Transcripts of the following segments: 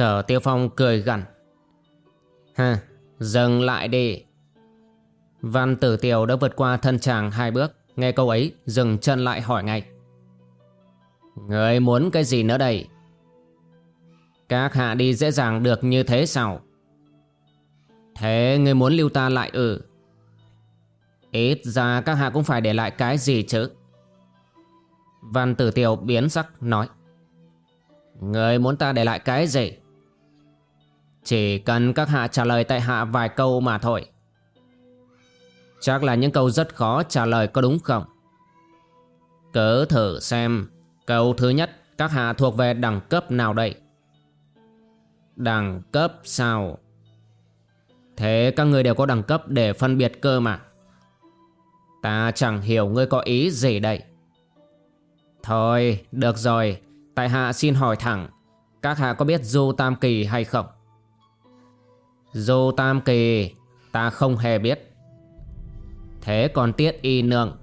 Sở Tiêu Phong cười gằn. Ha, dừng lại đi. Văn Tử Tiều đã vượt qua thân chàng hai bước, nghe câu ấy dừng chân lại hỏi ngay. Người muốn cái gì nữa đây? Các hạ đi dễ dàng được như thế sao? Thế người muốn lưu ta lại ư? Ít ra các hạ cũng phải để lại cái gì chứ? Văn Tử Tiều biến sắc nói. Người muốn ta để lại cái gì? Chỉ cần các hạ trả lời tại hạ vài câu mà thôi Chắc là những câu rất khó trả lời có đúng không? Cứ thử xem, Câu thứ nhất, các hạ thuộc về đẳng cấp nào đây? Đẳng cấp sao? Thế các người đều có đẳng cấp để phân biệt cơ mà Ta chẳng hiểu ngươi có ý gì đây Thôi, được rồi Tại hạ xin hỏi thẳng, Các hạ có biết Du Tam Kỳ hay không? Dô Tam Kỳ, Ta không hề biết. Thế còn Tiết Y Nương?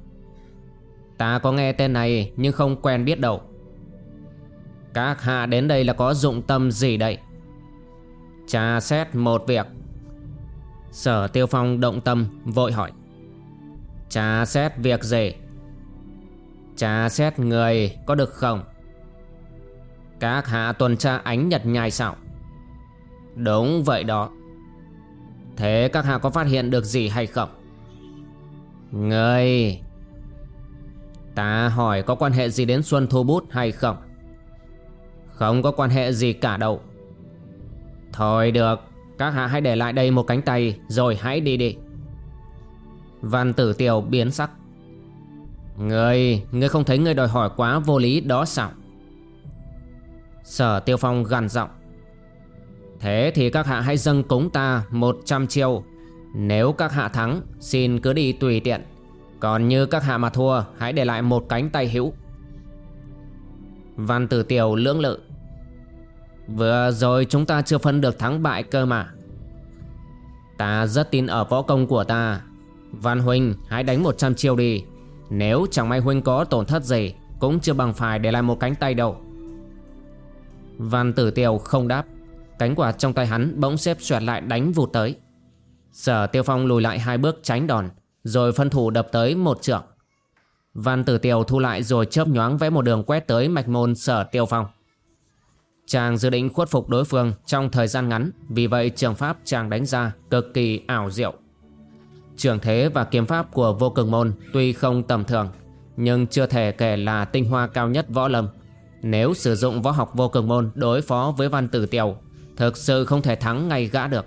Ta có nghe tên này Nhưng không quen biết đâu. Các hạ đến đây là có dụng tâm gì đây? Tra xét một việc. Sở Tiêu Phong động tâm, vội hỏi. Tra xét việc gì? Tra xét người có được không? Các hạ tuần tra ánh nhật nhai sao? Đúng vậy đó. Thế các hạ có phát hiện được gì hay không? Người Ta hỏi có quan hệ gì đến Xuân Thu Bút hay không? Không có quan hệ gì cả đâu. Thôi được, Các hạ hãy để lại đây một cánh tay, Rồi hãy đi đi. Văn tử tiều biến sắc. Người Người không thấy người đòi hỏi quá vô lý đó sao? Sở tiêu phong gằn giọng. Thế thì các hạ hãy dâng cúng ta 100 chiêu. Nếu các hạ thắng, Xin cứ đi tùy tiện. Còn như các hạ mà thua, Hãy để lại một cánh tay hữu. Văn tử tiểu lưỡng lự. Vừa rồi chúng ta chưa phân được thắng bại cơ mà. Ta rất tin ở võ công của ta. Văn Huynh hãy đánh 100 chiêu đi. Nếu chẳng may Huynh có tổn thất gì, Cũng chưa bằng phải để lại một cánh tay đâu. Văn tử tiểu không đáp. Cánh quạt trong tay hắn bỗng xếp xoẹt lại đánh vụt tới. Sở Tiêu Phong lùi lại hai bước tránh đòn, Rồi phân thủ đập tới một trượng. Văn Tử Tiều thu lại rồi chớp nhoáng vẽ một đường quét tới mạch môn Sở Tiêu Phong. Chàng dự định khuất phục đối phương trong thời gian ngắn, Vì vậy trường pháp chàng đánh ra cực kỳ ảo diệu. Trường thế và kiếm pháp của vô cực môn tuy không tầm thường, Nhưng chưa thể kể là tinh hoa cao nhất võ lâm. Nếu sử dụng võ học vô cực môn đối phó với văn tử tiều Thực sự không thể thắng ngay gã được.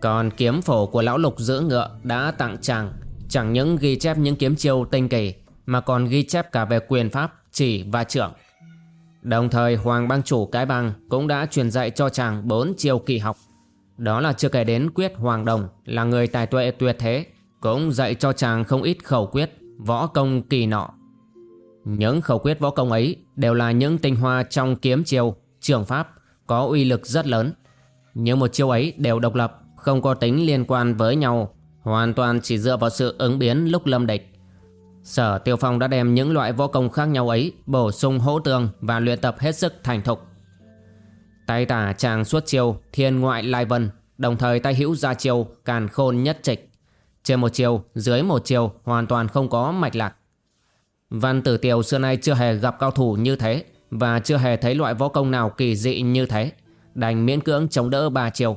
Còn kiếm phổ của lão lục giữ ngựa đã tặng chàng Chẳng những ghi chép những kiếm chiêu tinh kỳ Mà còn ghi chép cả về quyền pháp, chỉ và trưởng. Đồng thời Hoàng bang chủ cái bang cũng đã truyền dạy cho chàng bốn chiêu kỳ học. Đó là chưa kể đến quyết Hoàng Đồng là người tài tuệ tuyệt thế Cũng dạy cho chàng không ít khẩu quyết, võ công kỳ nọ. Những khẩu quyết võ công ấy đều là những tinh hoa trong kiếm chiêu, trường pháp có uy lực rất lớn. Nhưng một chiêu ấy đều độc lập, không có tính liên quan với nhau, hoàn toàn chỉ dựa vào sự ứng biến lúc lâm địch. Sở Tiêu Phong đã đem những loại võ công khác nhau ấy bổ sung hỗ tương và luyện tập hết sức thành thục. Tay tả chàng suốt chiêu thiên ngoại lai vân, đồng thời tay hữu ra chiêu càn khôn nhất trịch. Trên một chiều, dưới một chiều hoàn toàn không có mạch lạc. Văn Tử Tiều xưa nay chưa hề gặp cao thủ như thế, và chưa hề thấy loại võ công nào kỳ dị như thế. Đành miễn cưỡng chống đỡ ba chiều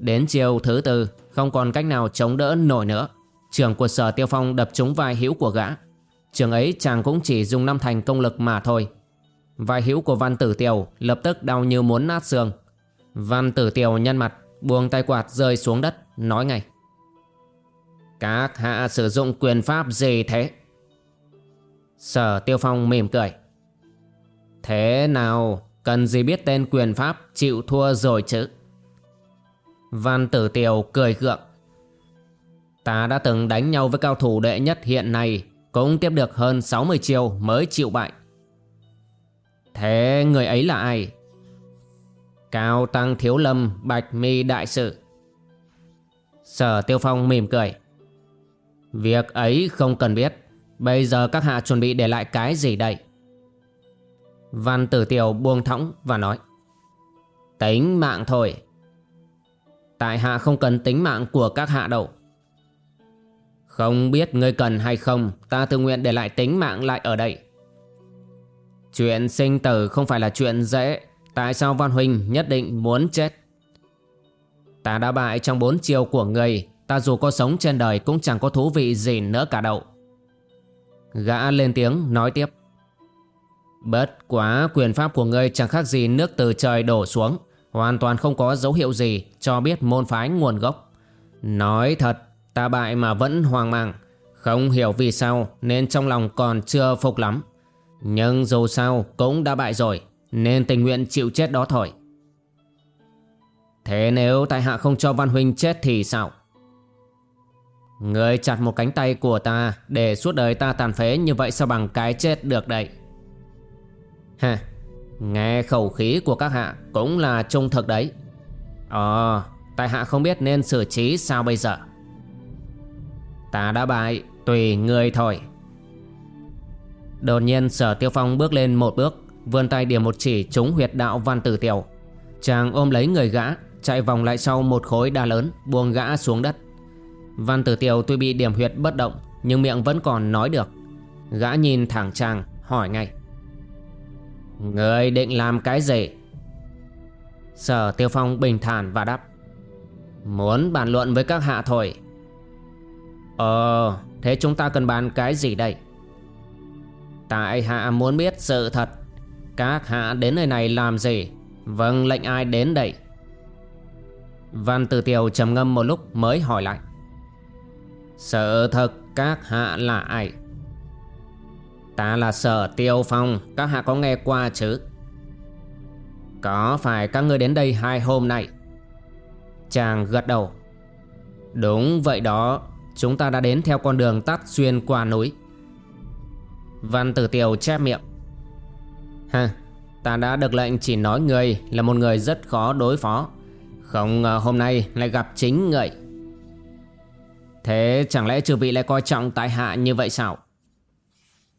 đến chiều thứ tư, không còn cách nào chống đỡ nổi nữa. Trường của sở tiêu phong đập trúng vai hữu của gã. Trường ấy chàng cũng chỉ dùng năm thành công lực mà thôi. Vai hữu của văn tử tiều lập tức đau như muốn nát xương. Văn tử tiều nhăn mặt, buông tay quạt rơi xuống đất, nói ngay. Các hạ sử dụng quyền pháp gì thế? Sở Tiêu Phong mỉm cười. Thế nào cần gì biết tên quyền pháp chịu thua rồi chứ? Văn Tử Tiều cười gượng Ta đã từng đánh nhau với cao thủ đệ nhất hiện nay, Cũng tiếp được hơn 60 chiêu mới chịu bại Thế người ấy là ai? Cao Tăng Thiếu Lâm, Bạch Mi Đại Sự Sở Tiêu Phong mỉm cười Việc ấy không cần biết Bây giờ các hạ chuẩn bị để lại cái gì đây? Văn Tử Tiều buông thõng và nói, Tính mạng thôi. Tại hạ không cần tính mạng của các hạ đâu. Không biết ngươi cần hay không, Ta tự nguyện để lại tính mạng lại ở đây. Chuyện sinh tử không phải là chuyện dễ. Tại sao Văn Huynh nhất định muốn chết? Ta đã bại trong bốn chiều của người. Ta dù có sống trên đời cũng chẳng có thú vị gì nữa cả đâu. Gã lên tiếng nói tiếp Bất quá quyền pháp của ngươi chẳng khác gì nước từ trời đổ xuống. Hoàn toàn không có dấu hiệu gì cho biết môn phái nguồn gốc. Nói thật, ta bại mà vẫn hoang mang. Không hiểu vì sao nên trong lòng còn chưa phục lắm. Nhưng dù sao cũng đã bại rồi, Nên tình nguyện chịu chết đó thôi. Thế nếu tại hạ không cho Văn Huynh chết thì sao? Người chặt một cánh tay của ta Để suốt đời ta tàn phế như vậy sao bằng cái chết được đây? Ha Nghe khẩu khí của các hạ Cũng là trung thực đấy. Ờ Tại hạ không biết nên xử trí sao bây giờ? Ta đã bại, Tùy người thôi. Đột nhiên sở tiêu phong bước lên một bước, Vươn tay điểm một chỉ trúng huyệt đạo văn tử tiểu. Chàng ôm lấy người gã, Chạy vòng lại sau một khối đá lớn, Buông gã xuống đất. Văn tử tiểu tuy bị điểm huyệt bất động, Nhưng miệng vẫn còn nói được. Gã nhìn thẳng chàng, hỏi ngay. Người định làm cái gì? Sở Tiêu Phong bình thản và đáp. Muốn bàn luận với các hạ thôi. Ờ Thế chúng ta cần bàn cái gì đây? Tại hạ muốn biết sự thật. Các hạ đến nơi này làm gì? Vâng lệnh ai đến đây? Văn Tử Tiều trầm ngâm một lúc mới hỏi lại. Sự thật các hạ là ai? Ta là sở tiêu phong. Các hạ có nghe qua chứ? Có phải các ngươi đến đây hai hôm nay? Chàng gật đầu. Đúng vậy đó, Chúng ta đã đến theo con đường tắt xuyên qua núi. Văn tử tiều chép miệng. Ha Ta đã được lệnh chỉ nói người Là một người rất khó đối phó. Không ngờ hôm nay lại gặp chính người Thế chẳng lẽ trừ vị lại coi trọng tại hạ như vậy sao?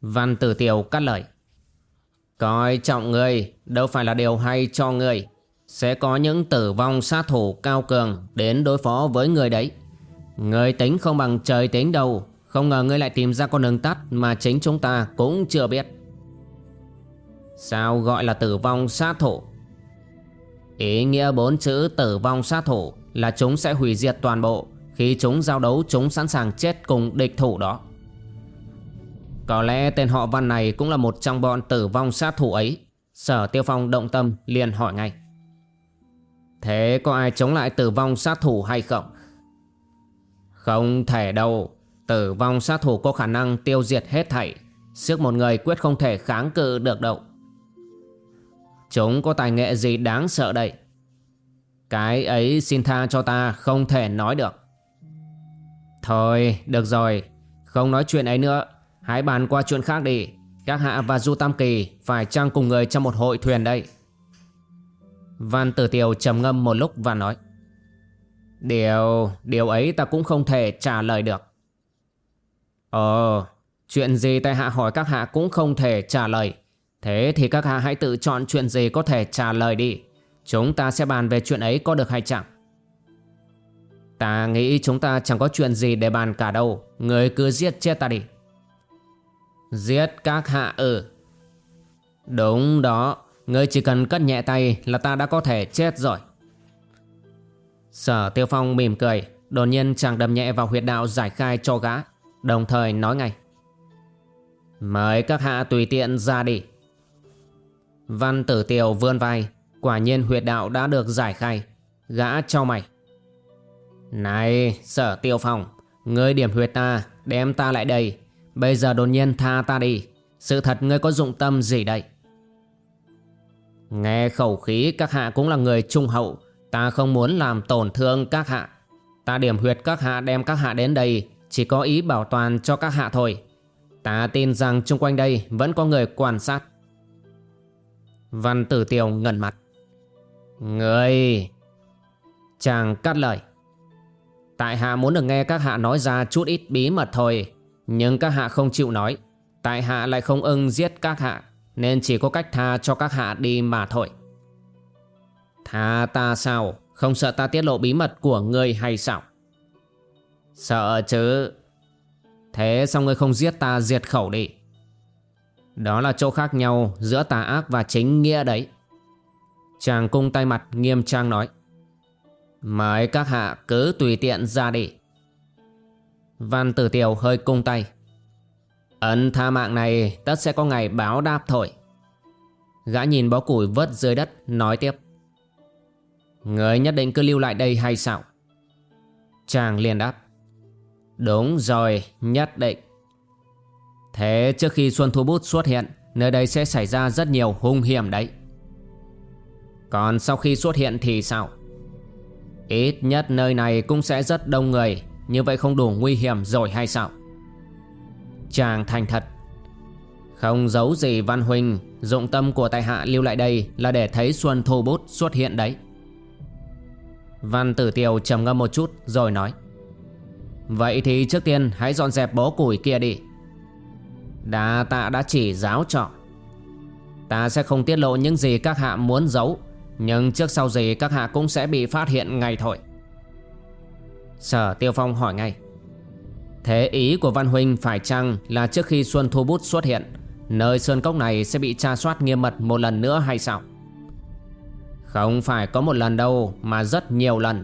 Văn Tử Tiểu cắt lời. Coi trọng người, đâu phải là điều hay cho người. Sẽ có những tử vong sát thủ cao cường đến đối phó với người đấy. Người tính không bằng trời tính đâu. Không ngờ ngươi lại tìm ra con đường tắt mà chính chúng ta cũng chưa biết. Sao gọi là tử vong sát thủ? Ý nghĩa bốn chữ tử vong sát thủ là chúng sẽ hủy diệt toàn bộ. Khi chúng giao đấu, chúng sẵn sàng chết cùng địch thủ đó. Có lẽ tên họ văn này cũng là một trong bọn tử vong sát thủ ấy. Sở Tiêu Phong động tâm liền hỏi ngay. Thế có ai chống lại tử vong sát thủ hay không? Không thể đâu. Tử vong sát thủ có khả năng tiêu diệt hết thảy. Sức một người quyết không thể kháng cự được đâu. Chúng có tài nghệ gì đáng sợ đây? Cái ấy xin tha cho ta, không thể nói được. Thôi, được rồi. Không nói chuyện ấy nữa. Hãy bàn qua chuyện khác đi. Các hạ và Du Tam Kỳ Phải chăng cùng người trong một hội thuyền đây. Văn Tử Tiều trầm ngâm một lúc và nói, Điều Điều ấy ta cũng không thể trả lời được. Ờ Chuyện gì tại hạ hỏi các hạ cũng không thể trả lời. Thế thì các hạ hãy tự chọn chuyện gì có thể trả lời đi. Chúng ta sẽ bàn về chuyện ấy có được hay chẳng? Ta nghĩ chúng ta chẳng có chuyện gì để bàn cả đâu. Người cứ giết chết ta đi. Giết các hạ ư. Đúng đó, Ngươi chỉ cần cất nhẹ tay là ta đã có thể chết rồi. Sở Tiêu Phong mỉm cười, Đột nhiên chàng đâm nhẹ vào huyệt đạo giải khai cho gã, Đồng thời nói ngay. Mời các hạ tùy tiện ra đi. Văn tử tiều vươn vai, Quả nhiên huyệt đạo đã được giải khai. Gã cho mày. Này, sở tiêu phong, Ngươi điểm huyệt ta, Đem ta lại đây. Bây giờ đột nhiên tha ta đi. Sự thật ngươi có dụng tâm gì đây? Nghe khẩu khí, các hạ cũng là người trung hậu. Ta không muốn làm tổn thương các hạ. Ta điểm huyệt các hạ, đem các hạ đến đây. Chỉ có ý bảo toàn cho các hạ thôi. Ta tin rằng chung quanh đây Vẫn có người quan sát. Văn tử tiều ngẩn mặt. Người Chàng cắt lời. Tại hạ muốn được nghe các hạ nói ra chút ít bí mật thôi. Nhưng các hạ không chịu nói. Tại hạ lại không ưng giết các hạ, Nên chỉ có cách tha cho các hạ đi mà thôi. Tha ta sao? Không sợ ta tiết lộ bí mật của ngươi hay sao? Sợ chứ. Thế sao ngươi không giết ta diệt khẩu đi? Đó là chỗ khác nhau Giữa tà ác và chính nghĩa đấy. Chàng cung tay mặt nghiêm trang nói. Mời các hạ cứ tùy tiện ra đi. Văn tử tiều hơi cung tay. Ấn tha mạng này, tất sẽ có ngày báo đáp thôi. Gã nhìn bó củi vớt dưới đất, nói tiếp. Người nhất định cứ lưu lại đây hay sao? Chàng liền đáp. Đúng rồi, nhất định. Thế trước khi Xuân Thu Bút xuất hiện, Nơi đây sẽ xảy ra rất nhiều hung hiểm đấy. Còn sau khi xuất hiện thì sao? Ít nhất nơi này cũng sẽ rất đông người. Như vậy không đủ nguy hiểm rồi hay sao? Chàng thành thật. Không giấu gì Văn Huynh Dụng tâm của tại hạ lưu lại đây Là để thấy Xuân Thu Bút xuất hiện đấy. Văn Tử Tiều trầm ngâm một chút rồi nói, Vậy thì trước tiên hãy dọn dẹp bó củi kia đi. Đà tạ đã chỉ giáo trọ Ta sẽ không tiết lộ những gì các hạ muốn giấu, Nhưng trước sau gì các hạ cũng sẽ bị phát hiện ngay thôi. Sở Tiêu Phong hỏi ngay. Thế ý của Văn Huynh phải chăng là trước khi Xuân Thu Bút xuất hiện, Nơi Sơn Cốc này sẽ bị tra soát nghiêm mật một lần nữa hay sao? Không phải có một lần đâu, mà rất nhiều lần.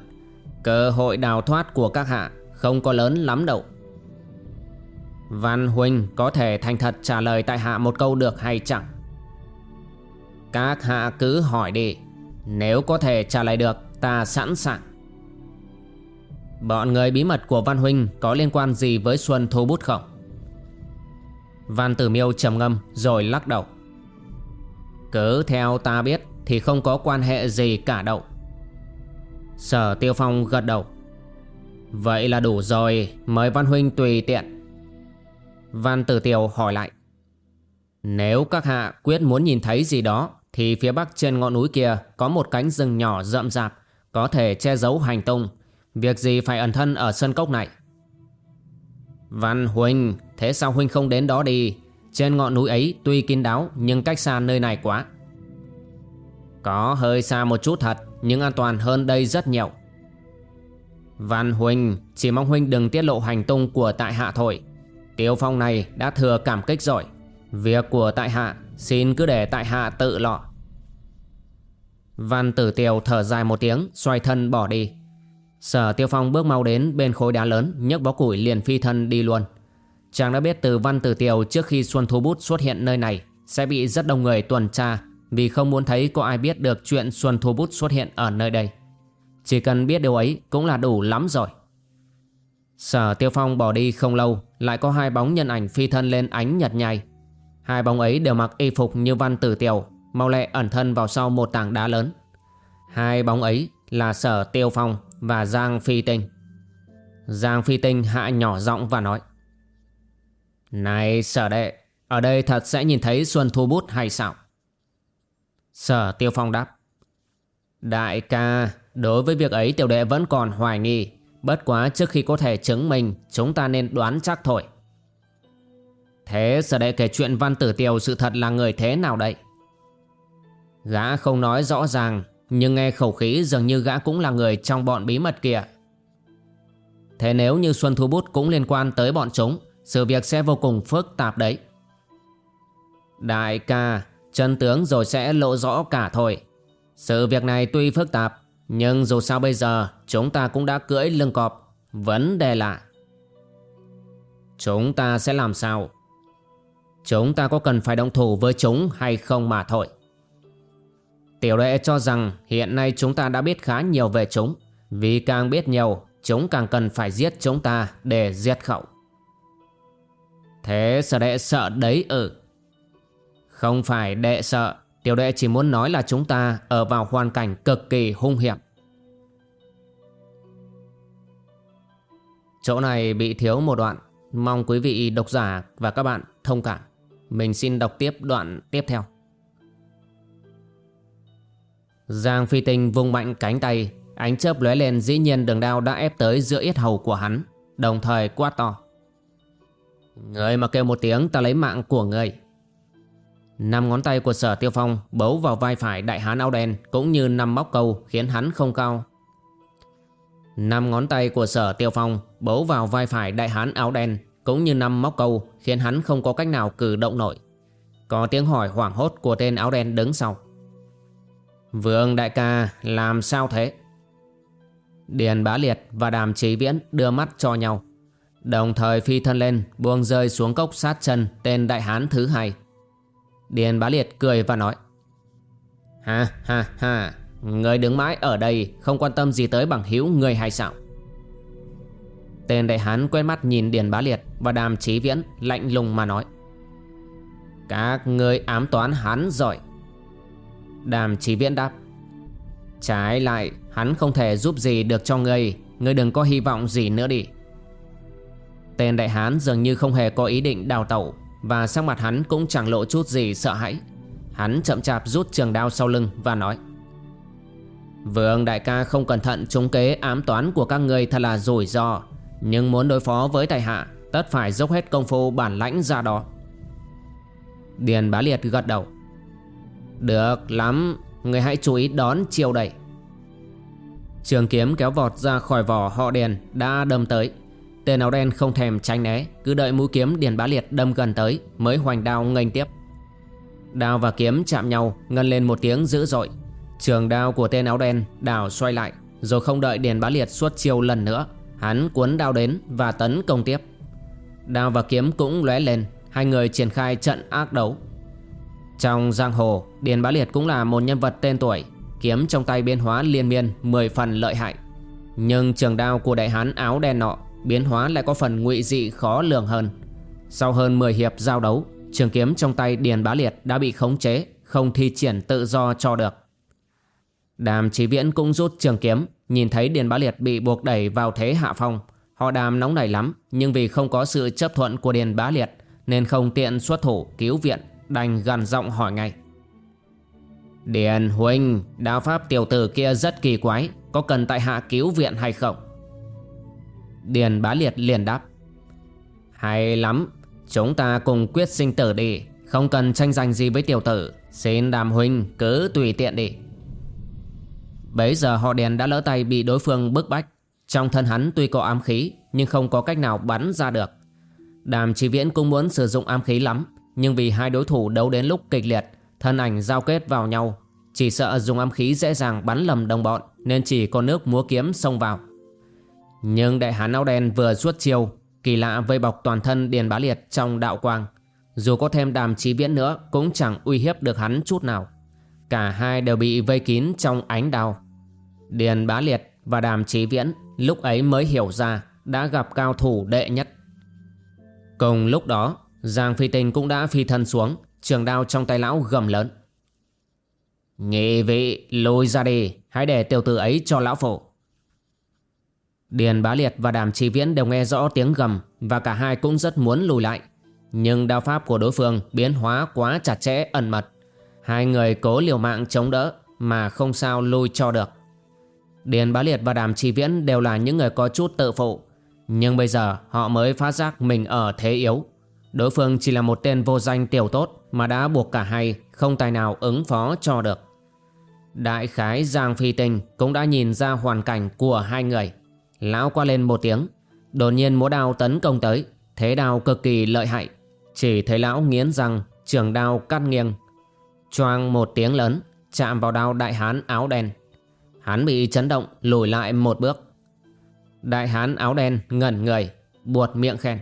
Cơ hội đào thoát của các hạ không có lớn lắm đâu. Văn Huynh có thể thành thật trả lời tại hạ một câu được hay chẳng? Các hạ cứ hỏi đi. Nếu có thể trả lời được, ta sẵn sàng. Bọn người bí mật của Văn Huynh có liên quan gì với Xuân Thu Bút không? Văn Tử Miêu trầm ngâm rồi lắc đầu. Cứ theo ta biết thì không có quan hệ gì cả đâu. Sở Tiêu Phong gật đầu. Vậy là đủ rồi, Mời Văn Huynh tùy tiện. Văn Tử Tiều hỏi lại. Nếu các hạ quyết muốn nhìn thấy gì đó, Thì phía bắc trên ngọn núi kia Có một cánh rừng nhỏ rậm rạp, Có thể che giấu hành tung. Việc gì phải ẩn thân ở sân cốc này? Văn Huynh Thế sao Huynh không đến đó đi? Trên ngọn núi ấy tuy kín đáo, Nhưng cách xa nơi này quá. Có hơi xa một chút thật, Nhưng an toàn hơn đây rất nhiều. Văn Huynh Chỉ mong Huynh đừng tiết lộ hành tung của tại hạ thôi. Tiêu phong này đã thừa cảm kích rồi. Việc của tại hạ, Xin cứ để tại hạ tự lọ Văn tử tiều thở dài một tiếng, Xoay thân bỏ đi. Sở tiêu phong bước mau đến bên khối đá lớn, nhấc bó củi liền phi thân đi luôn. Chàng đã biết từ văn tử tiều trước khi Xuân Thu Bút xuất hiện nơi này Sẽ bị rất đông người tuần tra Vì không muốn thấy có ai biết được chuyện Xuân Thu Bút xuất hiện ở nơi đây. Chỉ cần biết điều ấy cũng là đủ lắm rồi. Sở Tiêu Phong bỏ đi không lâu, Lại có hai bóng nhân ảnh phi thân lên ánh nhật nhai Hai bóng ấy đều mặc y phục như văn tử tiểu Mau lẹ ẩn thân vào sau một tảng đá lớn. Hai bóng ấy là Sở Tiêu Phong và Giang Phi Tinh. Giang Phi Tinh hạ nhỏ giọng và nói, Này, sở đệ, Ở đây thật sẽ nhìn thấy Xuân Thu Bút hay sao? Sở Tiêu Phong đáp, Đại ca, Đối với việc ấy tiểu đệ vẫn còn hoài nghi, Bất quá trước khi có thể chứng minh, Chúng ta nên đoán chắc thôi. Thế sở đệ kể chuyện văn tử tiều sự thật là người thế nào đây? Gã không nói rõ ràng nhưng nghe khẩu khí dường như gã cũng là người trong bọn bí mật kia. Thế nếu như Xuân Thu Bút cũng liên quan tới bọn chúng, Sự việc sẽ vô cùng phức tạp đấy. Đại ca, Chân tướng rồi sẽ lộ rõ cả thôi. Sự việc này tuy phức tạp, nhưng dù sao bây giờ, chúng ta cũng đã cưỡi lưng cọp. Vấn đề là, Chúng ta sẽ làm sao? Chúng ta có cần phải động thủ với chúng hay không mà thôi. Tiểu đệ cho rằng hiện nay chúng ta đã biết khá nhiều về chúng. Vì càng biết nhiều, Chúng càng cần phải giết chúng ta để diệt khẩu Thế sở đệ sợ đấy ư? Không phải đệ sợ. Tiểu đệ chỉ muốn nói là chúng ta Ở vào hoàn cảnh cực kỳ hung hiểm. Chỗ này bị thiếu một đoạn. Mong quý vị độc giả và các bạn thông cảm. Mình xin đọc tiếp đoạn tiếp theo. Giang Phi Tinh vung mạnh cánh tay, Ánh chớp lóe lên dĩ nhiên đường đao đã ép tới giữa yết hầu của hắn, Đồng thời quát to. Người mà kêu một tiếng ta lấy mạng của người. Năm ngón tay của sở tiêu phong bấu vào vai phải đại hán áo đen Cũng như năm móc câu khiến hắn không cao. Năm ngón tay của sở tiêu phong bấu vào vai phải đại hán áo đen Cũng như năm móc câu khiến hắn không có cách nào cử động nổi. Có tiếng hỏi hoảng hốt của tên áo đen đứng sau. Vương đại ca, làm sao thế? Điền bá liệt và đàm trí viễn đưa mắt cho nhau. Đồng thời phi thân lên, buông rơi xuống cốc sát chân tên đại hán thứ hai. Điền bá liệt cười và nói, Ha ha ha, Người đứng mãi ở đây không quan tâm gì tới bằng hữu người hay sao? Tên đại hán quen mắt nhìn Điền bá liệt và đàm trí viễn lạnh lùng mà nói, Các người ám toán hắn giỏi Đàm chí viễn đáp, Trái lại, hắn không thể giúp gì được cho ngươi. Ngươi đừng có hy vọng gì nữa đi. Tên đại hán dường như không hề có ý định đào tẩu, Và sắc mặt hắn cũng chẳng lộ chút gì sợ hãi. Hắn chậm chạp rút trường đao sau lưng và nói, Vương đại ca không cẩn thận trúng kế ám toán của các ngươi thật là rủi ro, Nhưng muốn đối phó với tài hạ, Tất phải dốc hết công phu bản lãnh ra đó. Điền bá liệt gật đầu được lắm, Người hãy chú ý đón chiều đẩy. Trường kiếm kéo vọt ra khỏi vỏ họ đèn Đã đâm tới. Tên áo đen không thèm tránh né, Cứ đợi mũi kiếm Điền Bá Liệt đâm gần tới Mới hoành đao nghênh tiếp. Đao và kiếm chạm nhau, Ngân lên một tiếng dữ dội. Trường đao của tên áo đen đảo xoay lại, Rồi không đợi Điền Bá Liệt xuất chiêu lần nữa, Hắn cuốn đao đến và tấn công tiếp. Đao và kiếm cũng lóe lên, Hai người triển khai trận ác đấu. Trong giang hồ, Điền Bá Liệt cũng là một nhân vật tên tuổi, Kiếm trong tay biến hóa liên miên Mười phần lợi hại. Nhưng trường đao của đại hán áo đen nọ Biến hóa lại có phần ngụy dị khó lường hơn. Sau hơn 10 hiệp giao đấu, Trường kiếm trong tay Điền Bá Liệt đã bị khống chế, Không thi triển tự do cho được. Đàm Chí Viễn cũng rút trường kiếm, Nhìn thấy Điền Bá Liệt bị buộc đẩy vào thế hạ phong. Họ đàm nóng nảy lắm, Nhưng vì không có sự chấp thuận của Điền Bá Liệt, Nên không tiện xuất thủ cứu viện. Đành gần giọng hỏi ngay. Điền Huynh Đạo pháp tiểu tử kia rất kỳ quái, Có cần tại hạ cứu viện hay không? Điền bá liệt liền đáp. Hay lắm, Chúng ta cùng quyết sinh tử đi, Không cần tranh giành gì với tiểu tử, Xin đàm huynh cứ tùy tiện đi. Bấy giờ họ đèn đã lỡ tay bị đối phương bức bách. Trong thân hắn tuy có ám khí, Nhưng không có cách nào bắn ra được. Đàm chỉ viễn cũng muốn sử dụng ám khí lắm. Nhưng vì hai đối thủ đấu đến lúc kịch liệt, Thân ảnh giao kết vào nhau. Chỉ sợ dùng âm khí dễ dàng bắn lầm đồng bọn, Nên chỉ có nước múa kiếm xông vào. Nhưng đại hán áo đen vừa xuất chiêu, Kỳ lạ vây bọc toàn thân Điền Bá Liệt trong đạo quang. Dù có thêm đàm trí viễn nữa, Cũng chẳng uy hiếp được hắn chút nào. Cả hai đều bị vây kín trong ánh đào Điền Bá Liệt và đàm trí viễn Lúc ấy mới hiểu ra Đã gặp cao thủ đệ nhất. Cùng lúc đó Giang Phi Tinh cũng đã phi thân xuống, Trường đao trong tay lão gầm lớn Nghị vị lùi ra đi, Hãy để tiểu tử ấy cho lão phổ Điền Bá Liệt và Đàm trì Viễn đều nghe rõ tiếng gầm và cả hai cũng rất muốn lùi lại. Nhưng đao pháp của đối phương biến hóa quá chặt chẽ, ẩn mật. Hai người cố liều mạng chống đỡ mà không sao lui cho được. Điền Bá Liệt và Đàm trì Viễn đều là những người có chút tự phụ. Nhưng bây giờ họ mới phát giác mình ở thế yếu. Đối phương chỉ là một tên vô danh tiểu tốt mà đã buộc cả hai không tài nào ứng phó cho được. Đại khái Giang Phi Tinh cũng đã nhìn ra hoàn cảnh của hai người. Lão qua lên một tiếng, Đột nhiên múa đao tấn công tới, Thế đao cực kỳ lợi hại. Chỉ thấy lão nghiến răng, Trường đao cắt nghiêng. Choang một tiếng lớn, Chạm vào đao đại hán áo đen. Hắn bị chấn động, lùi lại một bước. Đại hán áo đen ngẩn người, Buột miệng khen.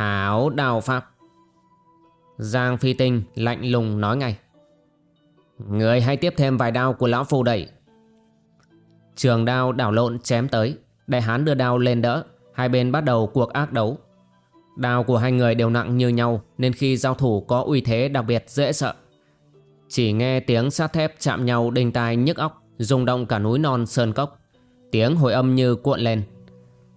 Hảo đào pháp Giang Phi Tinh lạnh lùng nói ngay. Người hay tiếp thêm vài đao của lão phù đẩy. Trường đao đảo lộn chém tới. Đại hán đưa đao lên đỡ. Hai bên bắt đầu cuộc ác đấu. Đao của hai người đều nặng như nhau, Nên khi giao thủ có uy thế đặc biệt dễ sợ. Chỉ nghe tiếng sát thép chạm nhau đinh tai nhức óc, rung động cả núi non sơn cốc. Tiếng hồi âm như cuộn lên.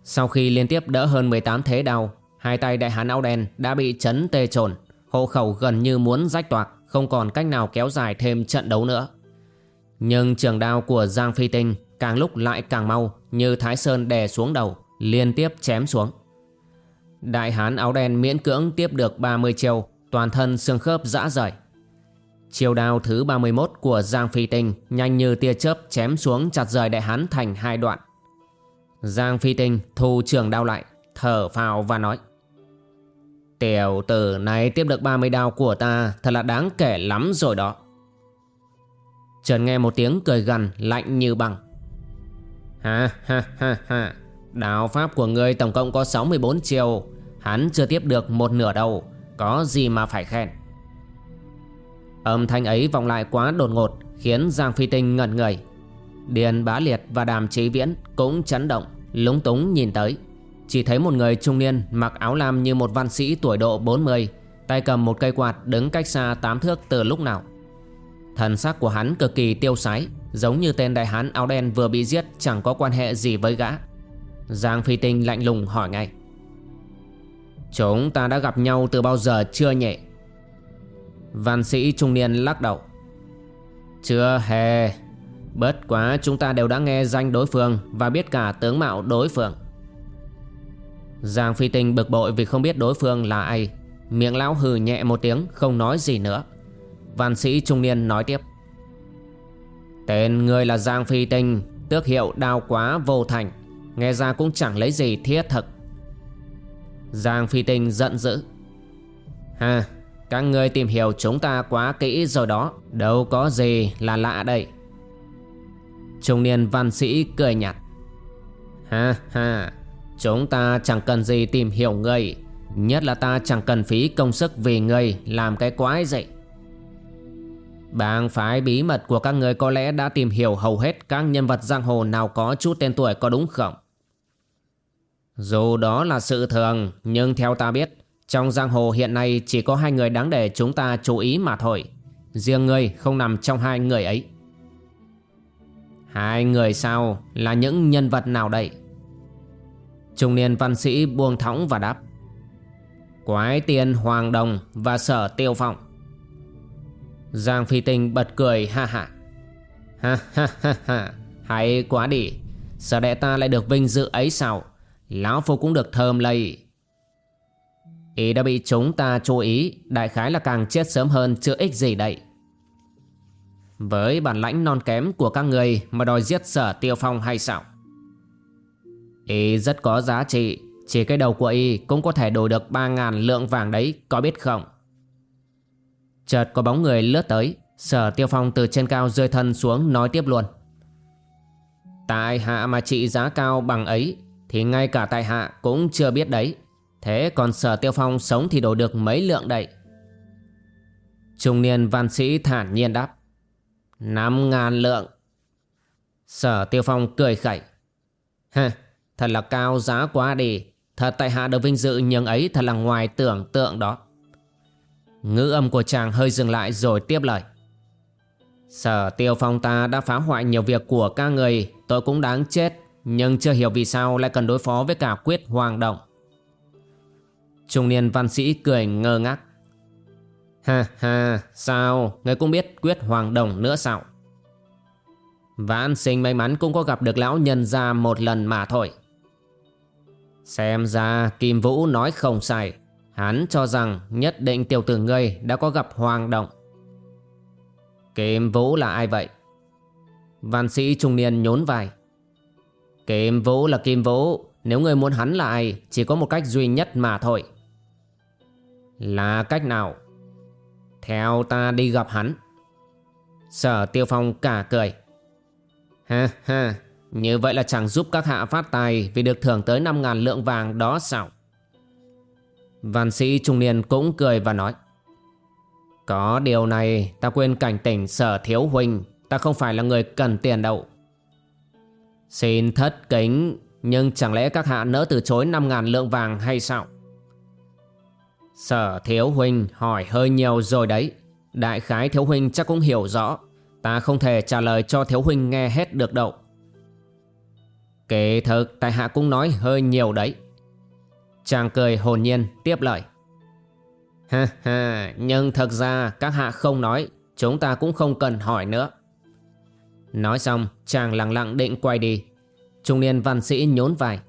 Sau khi liên tiếp đỡ hơn 18 thế đao Hai tay đại hán áo đen đã bị chấn tê trồn. Hộ khẩu gần như muốn rách toạc, Không còn cách nào kéo dài thêm trận đấu nữa. Nhưng trường đao của Giang Phi Tinh Càng lúc lại càng mau, Như Thái Sơn đè xuống đầu, Liên tiếp chém xuống. Đại hán áo đen miễn cưỡng tiếp được 30 chiêu, Toàn thân xương khớp dã rời. Chiêu đao thứ 31 của Giang Phi Tinh Nhanh như tia chớp chém xuống chặt rời đại hán thành hai đoạn. Giang Phi Tinh thu trường đao lại, Thở phào và nói Tiểu tử này tiếp được 30 đao của ta. Thật là đáng kể lắm rồi đó. Trần nghe một tiếng cười gằn, lạnh như băng. Ha ha ha ha. Đào pháp của ngươi tổng cộng có 64 chiều Hắn chưa tiếp được một nửa đâu. Có gì mà phải khen? Âm thanh ấy vọng lại quá đột ngột, Khiến Giang Phi Tinh ngẩn người. Điền Bá Liệt và Đàm Chí Viễn Cũng chấn động, Lúng túng nhìn tới. Chỉ thấy một người trung niên Mặc áo lam như một văn sĩ tuổi độ 40 Tay cầm một cây quạt đứng cách xa tám thước từ lúc nào. Thần sắc của hắn cực kỳ tiêu sái, Giống như tên đại hán áo đen vừa bị giết Chẳng có quan hệ gì với gã. Giang Phi Tinh lạnh lùng hỏi ngay. Chúng ta đã gặp nhau từ bao giờ chưa nhỉ? Văn sĩ trung niên lắc đầu. Chưa hề. Bất quá chúng ta đều đã nghe danh đối phương Và biết cả tướng mạo đối phương. Giang Phi Tinh bực bội vì không biết đối phương là ai. Miệng lão hừ nhẹ một tiếng, không nói gì nữa. Văn sĩ trung niên nói tiếp. Tên người là Giang Phi Tinh, Tước hiệu đao quá vô thành. Nghe ra cũng chẳng lấy gì thiết thực. Giang Phi Tinh giận dữ. Ha, Các ngươi tìm hiểu chúng ta quá kỹ rồi đó. Đâu có gì là lạ đây. Trung niên văn sĩ cười nhạt. Ha ha. Chúng ta chẳng cần gì tìm hiểu ngươi Nhất là ta chẳng cần phí công sức vì ngươi Làm cái quái gì Bang phái bí mật của các người có lẽ đã tìm hiểu hầu hết các nhân vật giang hồ nào có chút tên tuổi có đúng không? Dù đó là sự thường, nhưng theo ta biết, trong giang hồ hiện nay chỉ có hai người đáng để chúng ta chú ý mà thôi. Riêng ngươi không nằm trong hai người ấy. Hai người sao là những nhân vật nào đây? Trung niên văn sĩ buông thõng và đáp. Quái tiên Hoàng Đồng và Sở Tiêu Phong. Giang Phi Tinh bật cười ha ha. Ha ha ha ha, hay quá đi. Sở đệ ta lại được vinh dự ấy sao? Lão Phu cũng được thơm lây Ý đã bị chúng ta chú ý Đại khái là càng chết sớm hơn chưa ích gì đây Với bản lãnh non kém của các người Mà đòi giết sở tiêu phong hay sao Ý rất có giá trị. Chỉ cái đầu của y cũng có thể đổi được 3.000 lượng vàng đấy Có biết không? Chợt có bóng người lướt tới. Sở tiêu phong từ trên cao rơi thân xuống nói tiếp luôn. Tại hạ mà trị giá cao bằng ấy thì ngay cả tại hạ cũng chưa biết đấy. Thế còn sở tiêu phong sống thì đổi được mấy lượng đấy? Trung niên văn sĩ thản nhiên đáp. Năm ngàn lượng. Sở tiêu phong cười khẩy. Ha, thật là cao giá quá đi. Thật tại hạ được vinh dự nhưng ấy thật là ngoài tưởng tượng đó. Ngữ âm của chàng hơi dừng lại rồi tiếp lời. Sở tiêu phong ta đã phá hoại nhiều việc của các người. Tôi cũng đáng chết, nhưng chưa hiểu vì sao lại cần đối phó với cả quyết hoàng động. Trung niên văn sĩ cười ngơ ngác. Ha ha, sao? Người cũng biết quyết hoàng đồng nữa sao? Vãn sinh may mắn cũng có gặp được lão nhân ra một lần mà thôi. Xem ra Kim Vũ nói không sai. Hắn cho rằng nhất định tiểu tử ngươi đã có gặp hoàng động. Kim Vũ là ai vậy? Văn sĩ trung niên nhốn vai. Kim Vũ là Kim Vũ. Nếu ngươi muốn hắn là ai, Chỉ có một cách duy nhất mà thôi. Là cách nào? Theo ta đi gặp hắn. Sở Tiêu Phong cả cười. Ha ha. Như vậy là chẳng giúp các hạ phát tài Vì được thưởng tới 5.000 lượng vàng đó sao? Văn sĩ trung niên cũng cười và nói, Có điều này, ta quên cảnh tỉnh sở thiếu huynh, Ta không phải là người cần tiền đâu. Xin thất kính, Nhưng chẳng lẽ các hạ nỡ từ chối 5.000 lượng vàng hay sao? Sở thiếu huynh hỏi hơi nhiều rồi đấy. Đại khái thiếu huynh chắc cũng hiểu rõ. Ta không thể trả lời cho thiếu huynh nghe hết được đâu. Kể thực, tại hạ cũng nói hơi nhiều đấy. Chàng cười hồn nhiên, tiếp lời. Ha ha, Nhưng thật ra các hạ không nói, Chúng ta cũng không cần hỏi nữa. Nói xong, chàng lặng lặng định quay đi. Trung niên văn sĩ nhốn vai.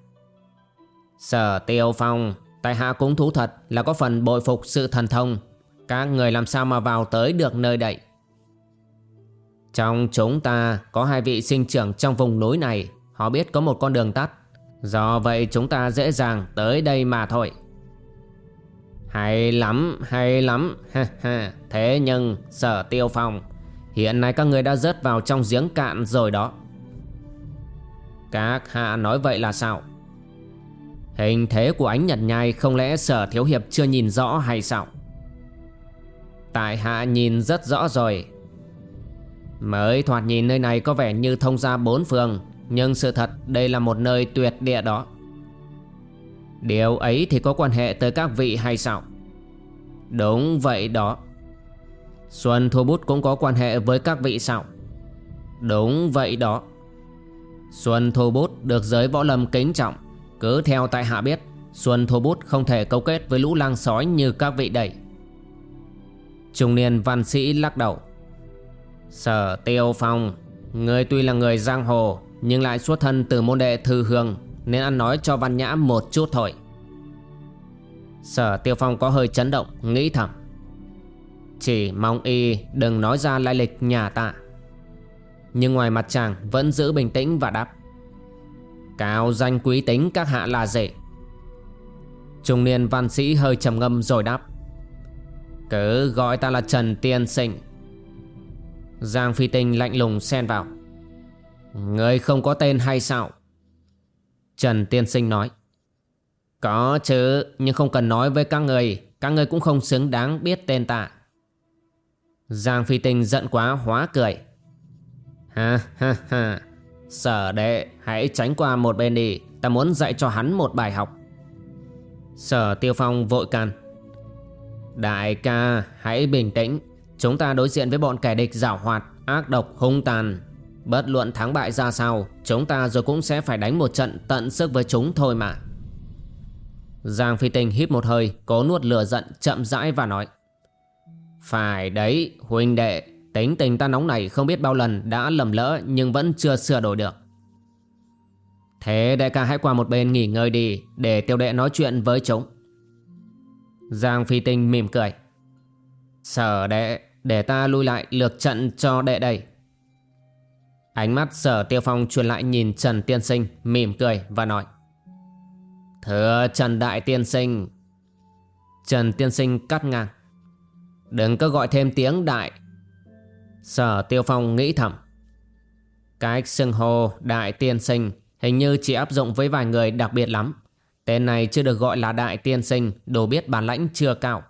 Sở tiêu phong, Tại hạ cũng thú thật là có phần bội phục sự thần thông. Các người làm sao mà vào tới được nơi đây? Trong chúng ta có hai vị sinh trưởng trong vùng núi này. Họ biết có một con đường tắt. Do vậy chúng ta dễ dàng tới đây mà thôi. Hay lắm, hay lắm. Ha ha. Thế nhưng sở tiêu phong Hiện nay các người đã rớt vào trong giếng cạn rồi đó. Các hạ nói vậy là sao? Hình thế của ánh nhật nhai không lẽ sở thiếu hiệp chưa nhìn rõ hay sao? Tại hạ nhìn rất rõ rồi. Mới thoạt nhìn nơi này có vẻ như thông ra bốn phương. Nhưng sự thật, đây là một nơi tuyệt địa đó. Điều ấy thì có quan hệ tới các vị hay sao? Đúng vậy đó. Xuân Thu Bút cũng có quan hệ với các vị sao? Đúng vậy đó. Xuân Thu Bút được giới võ lâm kính trọng. Cứ theo tại hạ biết, Xuân Thu Bút không thể cấu kết với lũ lang sói như các vị đây. Trung niên văn sĩ lắc đầu. Sở Tiêu Phong Người tuy là người giang hồ nhưng lại xuất thân từ môn đệ thư hương, Nên ăn nói cho văn nhã một chút thôi. Sở Tiêu Phong có hơi chấn động, Nghĩ thầm. Chỉ mong y đừng nói ra lai lịch nhà tạ Nhưng ngoài mặt chàng vẫn giữ bình tĩnh và đáp. Cao danh quý tính các hạ là dễ. Trung niên văn sĩ hơi trầm ngâm rồi đáp. Cứ gọi ta là Trần Tiên Sinh. Giang Phi Tinh lạnh lùng xen vào. Người không có tên hay sao? Trần Tiên Sinh nói. Có chứ, Nhưng không cần nói với các người. Các người cũng không xứng đáng biết tên ta. Giang Phi Tinh giận quá, hóa cười. Ha ha ha. Sở đệ, hãy tránh qua một bên đi. Ta muốn dạy cho hắn một bài học. Sở tiêu phong vội can. Đại ca, hãy bình tĩnh. Chúng ta đối diện với bọn kẻ địch giảo hoạt, Ác độc, hung tàn. Bất luận thắng bại ra sao Chúng ta rồi cũng sẽ phải đánh một trận tận sức với chúng thôi mà Giang Phi Tinh hít một hơi Cố nuốt lửa giận chậm rãi và nói Phải đấy huynh đệ Tính tình ta nóng này không biết bao lần đã lầm lỡ nhưng vẫn chưa sửa đổi được. Thế đại ca hãy qua một bên nghỉ ngơi đi để tiêu đệ nói chuyện với chúng. Giang Phi Tinh mỉm cười. Sở đệ, để ta lui lại lược trận cho đệ đây. Ánh mắt sở tiêu phong truyền lại nhìn Trần Tiên Sinh, mỉm cười và nói. Thưa Trần Đại Tiên Sinh. Trần Tiên Sinh cắt ngang. Đừng có gọi thêm tiếng đại Sở Tiêu Phong nghĩ thầm, Cách xưng hô Đại Tiên Sinh Hình như chỉ áp dụng với vài người đặc biệt lắm Tên này chưa được gọi là Đại Tiên Sinh, Đồ biết bản lãnh chưa cao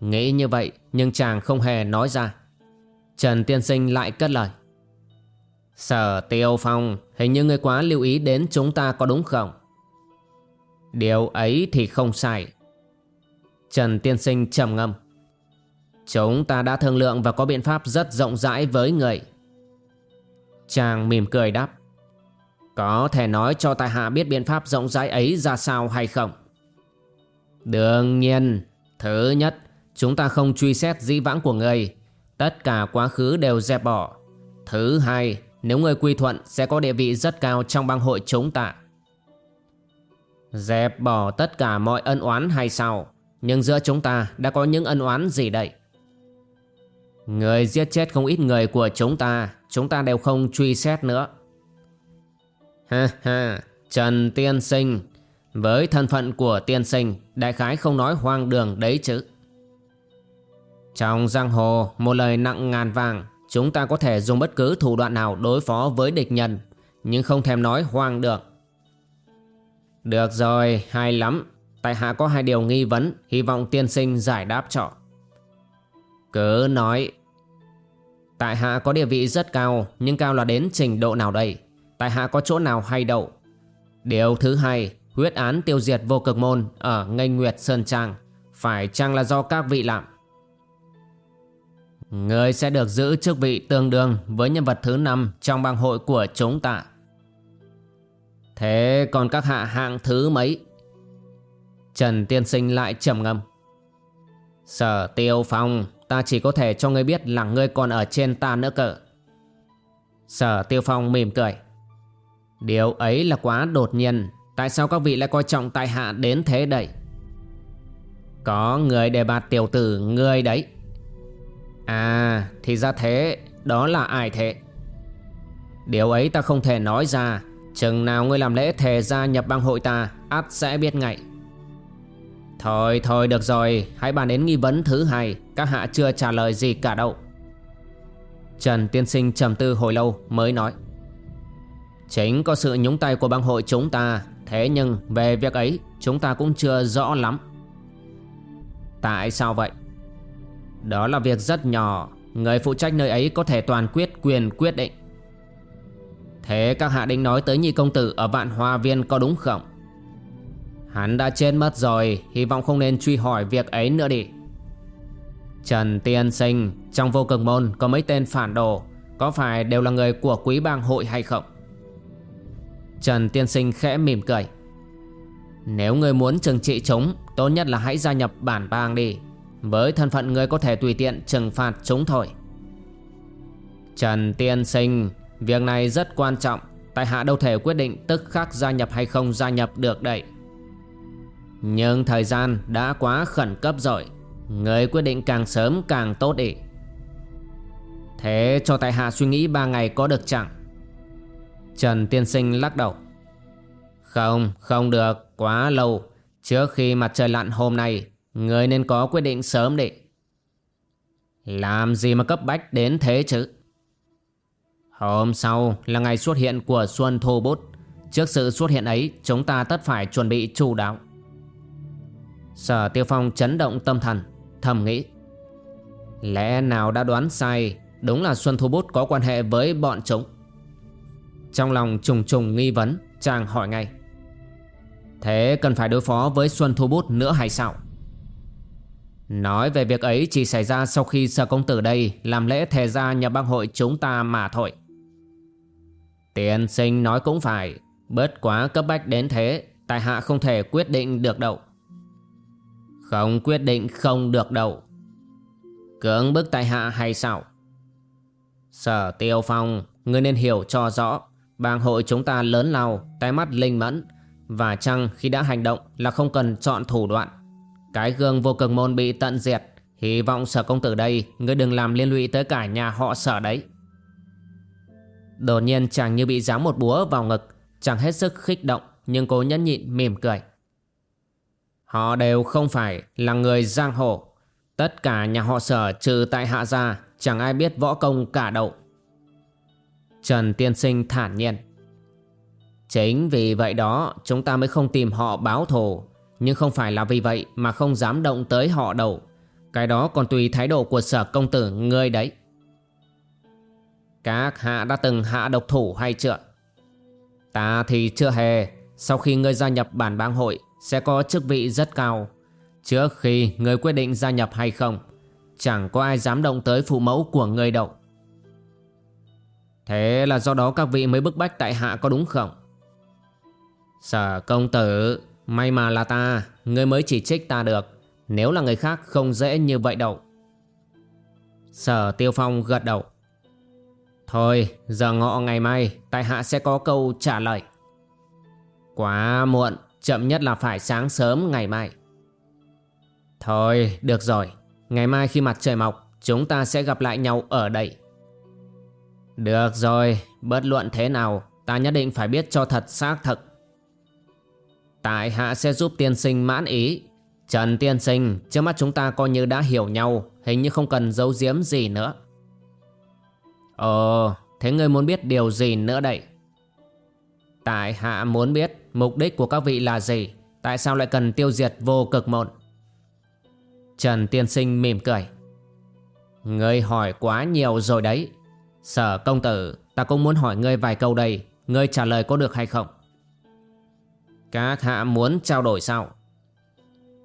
Nghĩ như vậy, Nhưng chàng không hề nói ra Trần Tiên Sinh lại cất lời Sở Tiêu Phong, Hình như người quá lưu ý đến chúng ta có đúng không? Điều ấy thì không sai. Trần Tiên Sinh trầm ngâm. Chúng ta đã thương lượng và có biện pháp rất rộng rãi với người. Chàng mỉm cười đáp. Có thể nói cho tại hạ biết biện pháp rộng rãi ấy ra sao hay không? Đương nhiên. Thứ nhất, Chúng ta không truy xét dĩ vãng của người. Tất cả quá khứ đều dẹp bỏ. Thứ hai nếu người quy thuận sẽ có địa vị rất cao trong bang hội chúng ta Dẹp bỏ tất cả mọi ân oán hay sao? Nhưng giữa chúng ta đã có những ân oán gì đây? Người giết chết không ít người của chúng ta Chúng ta đều không truy xét nữa. Ha ha, Trần Tiên Sinh, Với thân phận của tiên sinh, Đại khái không nói hoang đường đấy chứ. Trong giang hồ, Một lời nặng ngàn vàng Chúng ta có thể dùng bất cứ thủ đoạn nào Đối phó với địch nhân, Nhưng không thèm nói hoang được. Được rồi, hay lắm. Tại hạ có hai điều nghi vấn, Hy vọng tiên sinh giải đáp cho. Cứ nói. Tại hạ có địa vị rất cao, Nhưng cao là đến trình độ nào đây? Tại hạ có chỗ nào hay đậu? Điều thứ hai, Huyết án tiêu diệt vô cực môn Ở ngây nguyệt Sơn Trang. Phải chăng là do các vị làm? Người sẽ được giữ chức vị tương đương Với nhân vật thứ năm Trong bang hội của chúng ta. Thế còn các hạ hạng thứ mấy? Trần Tiên Sinh lại trầm ngâm. Sở Tiêu Phong, Ta chỉ có thể cho ngươi biết là ngươi còn ở trên ta nữa cỡ Sở Tiêu Phong mỉm cười. Điều ấy là quá đột nhiên. Tại sao các vị lại coi trọng tại hạ đến thế đây? Có người đề bạt tiểu tử ngươi đấy. À thì ra thế. Đó là ai thế? Điều ấy ta không thể nói ra. Chừng nào ngươi làm lễ thề gia nhập bang hội ta, ắt sẽ biết ngay. Thôi thôi, được rồi. Hãy bàn đến nghi vấn thứ hai. Các hạ chưa trả lời gì cả đâu. Trần tiên sinh trầm tư hồi lâu mới nói. Chính có sự nhúng tay của bang hội chúng ta. Thế nhưng, về việc ấy, Chúng ta cũng chưa rõ lắm. Tại sao vậy? Đó là việc rất nhỏ. Người phụ trách nơi ấy có thể toàn quyết quyền quyết định. Thế các hạ định nói tới nhị công tử Ở vạn hoa viên có đúng không? Hắn đã chết mất rồi, Hy vọng không nên truy hỏi việc ấy nữa đi. Trần Tiên Sinh, Trong vô cực môn có mấy tên phản đồ, Có phải đều là người của quý bang hội hay không? Trần Tiên Sinh khẽ mỉm cười. Nếu người muốn trừng trị chúng, Tốt nhất là hãy gia nhập bản bang đi. Với thân phận người có thể tùy tiện trừng phạt chúng thôi. Trần Tiên Sinh Việc này rất quan trọng. Tại hạ đâu thể quyết định tức khắc gia nhập hay không gia nhập được đây. Nhưng thời gian đã quá khẩn cấp rồi. Người quyết định càng sớm càng tốt ý. Thế cho tại hạ suy nghĩ ba ngày có được chẳng Trần tiên sinh lắc đầu. Không, không được, quá lâu. Trước khi mặt trời lặn hôm nay Người nên có quyết định sớm đi. Làm gì mà cấp bách đến thế chứ? Hôm sau là ngày xuất hiện của Xuân Thô Bút. Trước sự xuất hiện ấy, Chúng ta tất phải chuẩn bị chu đáo. Sở Tiêu Phong chấn động tâm thần, Thầm nghĩ, Lẽ nào đã đoán sai, Đúng là Xuân Thu Bút có quan hệ với bọn chúng? Trong lòng trùng trùng nghi vấn, Chàng hỏi ngay, Thế cần phải đối phó với Xuân Thu Bút nữa hay sao? Nói về việc ấy chỉ xảy ra sau khi sở công tử đây Làm lễ thề ra nhập bang hội chúng ta mà thôi. Tiên sinh nói cũng phải, Bớt quá cấp bách đến thế, Tại hạ không thể quyết định được đâu. Không quyết định không được đâu. Cưỡng bức tại hạ hay sao? Sở tiêu phong, Ngươi nên hiểu cho rõ, Bang hội chúng ta lớn lao tay mắt linh mẫn, Và chăng khi đã hành động Là không cần chọn thủ đoạn. Cái gương vô cực môn bị tận diệt. Hy vọng sở công tử đây, Ngươi đừng làm liên lụy tới cả nhà họ sở đấy. Đột nhiên chàng như bị giáng một búa vào ngực Chàng hết sức khích động, Nhưng cố nhẫn nhịn mỉm cười. Họ đều không phải là người giang hồ. Tất cả nhà họ sở trừ tại hạ gia, Chẳng ai biết võ công cả đậu Trần Tiên Sinh thản nhiên. Chính vì vậy đó, Chúng ta mới không tìm họ báo thù. Nhưng không phải là vì vậy Mà không dám động tới họ đâu. Cái đó còn tùy thái độ của sở công tử ngươi đấy. Các hạ đã từng hạ độc thủ hay chưa? Ta thì chưa hề. Sau khi ngươi gia nhập bản bang hội, Sẽ có chức vị rất cao. Trước khi ngươi quyết định gia nhập hay không, Chẳng có ai dám động tới phụ mẫu của ngươi đâu. Thế là do đó các vị mới bức bách tại hạ có đúng không? Sở công tử May mà là ta, Ngươi mới chỉ trích ta được. Nếu là người khác không dễ như vậy đâu. Sở tiêu phong gật đầu. Thôi, giờ ngọ ngày mai, Tại hạ sẽ có câu trả lời. Quá muộn, Chậm nhất là phải sáng sớm ngày mai. Thôi, được rồi. Ngày mai khi mặt trời mọc, Chúng ta sẽ gặp lại nhau ở đây. Được rồi, Bất luận thế nào, Ta nhất định phải biết cho thật xác thực. Tại hạ sẽ giúp tiên sinh mãn ý Trần tiên sinh, Trước mắt chúng ta coi như đã hiểu nhau, Hình như không cần giấu giếm gì nữa Ờ thế ngươi muốn biết điều gì nữa đây? Tại hạ muốn biết mục đích của các vị là gì? Tại sao lại cần tiêu diệt vô cực mộn. Trần Tiên Sinh mỉm cười. Ngươi hỏi quá nhiều rồi đấy Sở công tử, Ta cũng muốn hỏi ngươi vài câu đây Ngươi trả lời có được hay không các hạ muốn trao đổi sao?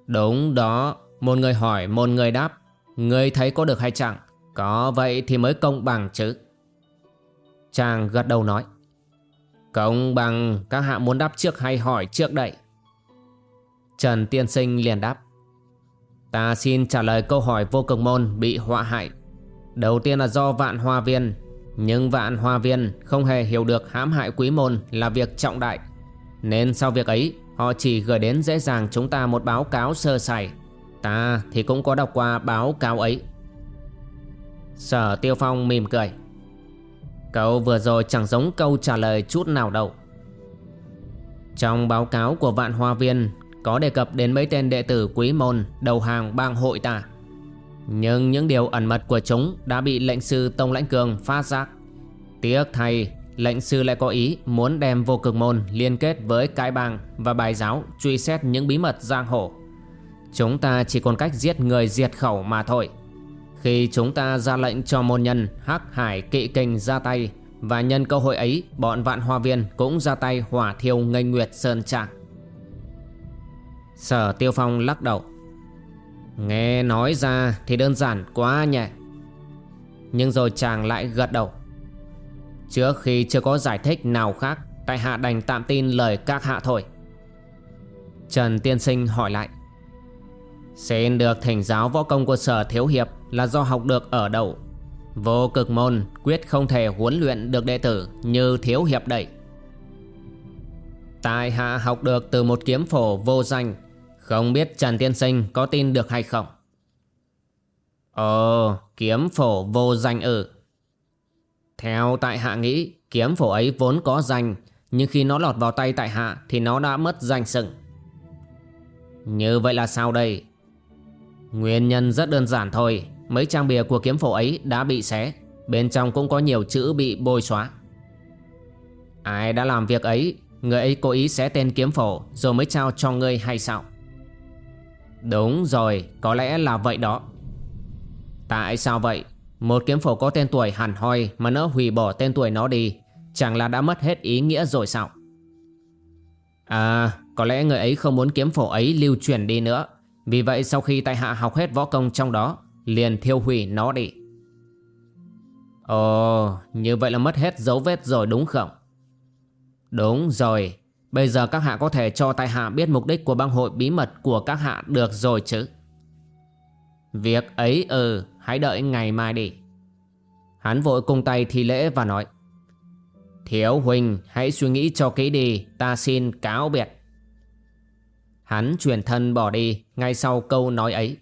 Đúng đó, Một người hỏi, một người đáp. Người thấy có được hay chẳng? Có vậy thì mới công bằng chứ. Chàng gật đầu nói. Công bằng, các hạ muốn đáp trước hay hỏi trước đây? Trần Tiên Sinh liền đáp. Ta xin trả lời câu hỏi vô cực môn bị họa hại. Đầu tiên là do vạn hoa viên, Nhưng vạn hoa viên không hề hiểu được hãm hại quý môn là việc trọng đại. Nên sau việc ấy, họ chỉ gửi đến dễ dàng chúng ta một báo cáo sơ sài. Ta thì cũng có đọc qua báo cáo ấy. Sở Tiêu Phong mỉm cười. Câu vừa rồi chẳng giống câu trả lời chút nào đâu. Trong báo cáo của Vạn Hoa Viên, Có đề cập đến mấy tên đệ tử quý môn, Đầu hàng bang hội ta. Nhưng những điều ẩn mật của chúng Đã bị lệnh sư Tông Lãnh Cường phát giác. Tiếc thay Lệnh sư lại có ý muốn đem vô cực môn liên kết với cái bang và bài giáo truy xét những bí mật giang hồ. Chúng ta chỉ còn cách giết người diệt khẩu mà thôi. Khi chúng ta ra lệnh cho môn nhân Hắc Hải Kỵ Kinh ra tay Và nhân cơ hội ấy, bọn vạn hoa viên cũng ra tay hỏa thiêu ngây nguyệt sơn trạng Sở Tiêu Phong lắc đầu Nghe nói ra thì đơn giản quá nhẹ Nhưng rồi chàng lại gật đầu Trước khi chưa có giải thích nào khác. Tại hạ đành tạm tin lời các hạ thôi. Trần Tiên Sinh hỏi lại. Xin được thành giáo võ công của sở thiếu hiệp là do học được ở đâu? Vô cực môn quyết không thể huấn luyện được đệ tử như thiếu hiệp đẩy Tại hạ học được từ một kiếm phổ vô danh, Không biết Trần Tiên Sinh có tin được hay không? Ồ, kiếm phổ vô danh ư. Theo tại hạ nghĩ kiếm phổ ấy vốn có danh, Nhưng khi nó lọt vào tay tại hạ thì nó đã mất danh sừng. Như vậy là sao đây? Nguyên nhân rất đơn giản thôi, Mấy trang bìa của kiếm phổ ấy đã bị xé, Bên trong cũng có nhiều chữ bị bôi xóa. Ai đã làm việc ấy, Người ấy cố ý xé tên kiếm phổ Rồi mới trao cho ngươi hay sao? Đúng rồi, Có lẽ là vậy đó. Tại sao vậy? Một kiếm phổ có tên tuổi hẳn hoi Mà nỡ hủy bỏ tên tuổi nó đi, Chẳng là đã mất hết ý nghĩa rồi sao? À Có lẽ người ấy không muốn kiếm phổ ấy lưu truyền đi nữa. Vì vậy sau khi tại hạ học hết võ công trong đó, liền thiêu hủy nó đi. Ồ, như vậy là mất hết dấu vết rồi đúng không? Đúng rồi. Bây giờ các hạ có thể cho tại hạ biết mục đích của băng hội bí mật của các hạ được rồi chứ? Việc ấy ừ Hãy đợi ngày mai đi Hắn vội cung tay thi lễ và nói Thiếu huynh hãy suy nghĩ cho kỹ đi Ta xin cáo biệt Hắn chuyển thân bỏ đi Ngay sau câu nói ấy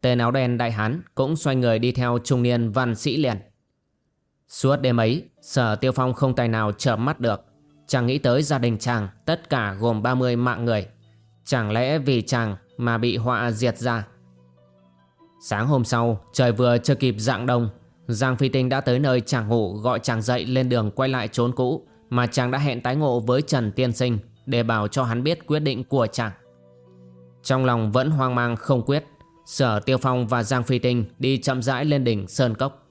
Tên áo đen đại hán cũng xoay người đi theo trung niên văn sĩ liền. Suốt đêm ấy, sở tiêu phong không tài nào chợp mắt được. Chàng nghĩ tới gia đình chàng, tất cả gồm 30 mạng người. Chẳng lẽ vì chàng mà bị họa diệt ra? Sáng hôm sau, trời vừa chưa kịp dạng đông, Giang Phi Tinh đã tới nơi chàng ngủ gọi chàng dậy lên đường quay lại trốn cũ mà chàng đã hẹn tái ngộ với Trần Tiên Sinh để bảo cho hắn biết quyết định của chàng. Trong lòng vẫn hoang mang không quyết, Sở Tiêu Phong và Giang Phi Tinh đi chậm rãi lên đỉnh Sơn Cốc.